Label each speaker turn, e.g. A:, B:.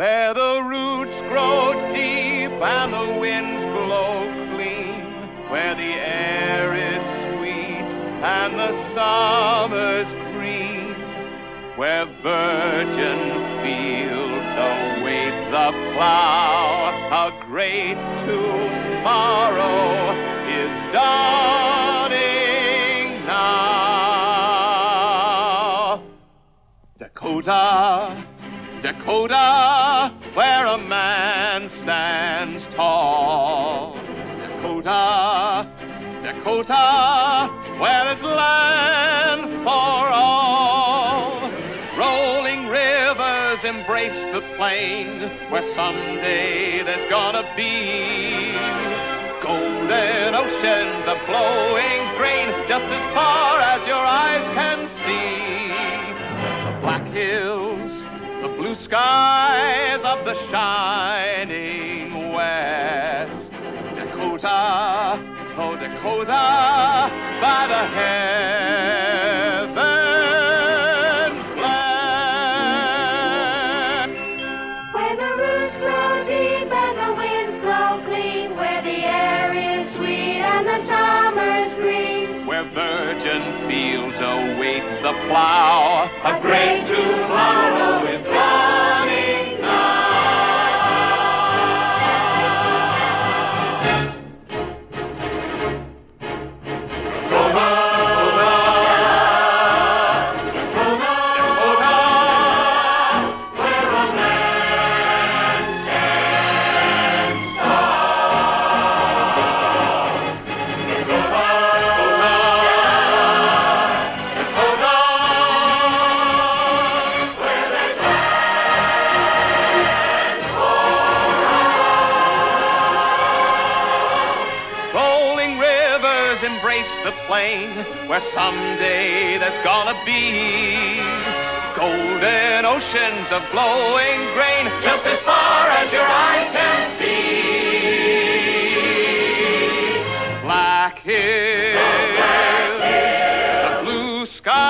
A: where the roots grow deep and the winds blow clean, where the air is sweet and the summer's green, where virgin fields await the plow. A great tomorrow is dawning now. Dakota, Dakota, where a man stands tall. Dakota, Dakota, where there's land for all. Rolling rivers embrace the plain, where someday there's gonna be golden oceans of flowing grain, just as far as your eyes can see. The black hills, the blue skies of the shining west. Dakota, oh Dakota, by the heavens blessed.
B: Where the roots grow deep and the winds blow clean, where the air is sweet and the summer's green.
A: where virgin fields await the plow. A great tomorrow Rolling rivers embrace the plain where someday there's gonna be golden oceans of glowing grain just as far as your eyes can see. Black hills, the blue sky.